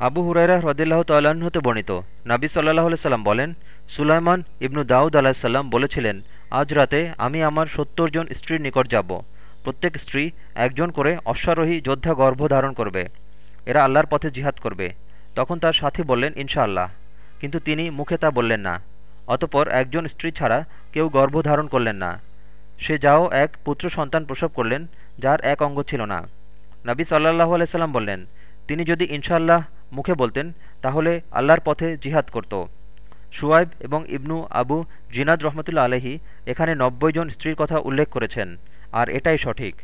আবু হুরাইরা হ্রদিল্লাহ হতে বর্ণিত। নাবি সাল্লাহ সাল্লাম বলেন, সুলাইমান ইবনু দাউদ আলাহিসাল্লাম বলেছিলেন, আজ রাতে আমি আমার সত্তর জন স্ত্রীর নিকট যাব। প্রত্যেক স্ত্রী একজন করে অশ্বারোহী যোদ্ধা গর্ভ ধারণ করবে। এরা আল্লাহর পথে জিহাদ করবে। তখন তার সাথী বললেন, ইনশাআল্লাহ। কিন্তু তিনি মুখে তা বললেন না। অতপর একজন স্ত্রী ছাড়া কেউ গর্ভ ধারণ করলেন না। সে যাও এক পুত্র সন্তান প্রসব করলেন, যার এক অঙ্গ ছিল না। নাবি সাল্লাহ আলাইসাল্লাম বললেন, তিনি যদি ইনশাআল্লাহ মুখে বলতেন, তাহলে আল্লাহর পথে জিহাদ করত। সুয়াইব এবং ইবনু আবু জিনাদ রহমতুল্লা আলহি এখানে নব্বই জন স্ত্রীর কথা উল্লেখ করেছেন, আর এটাই সঠিক।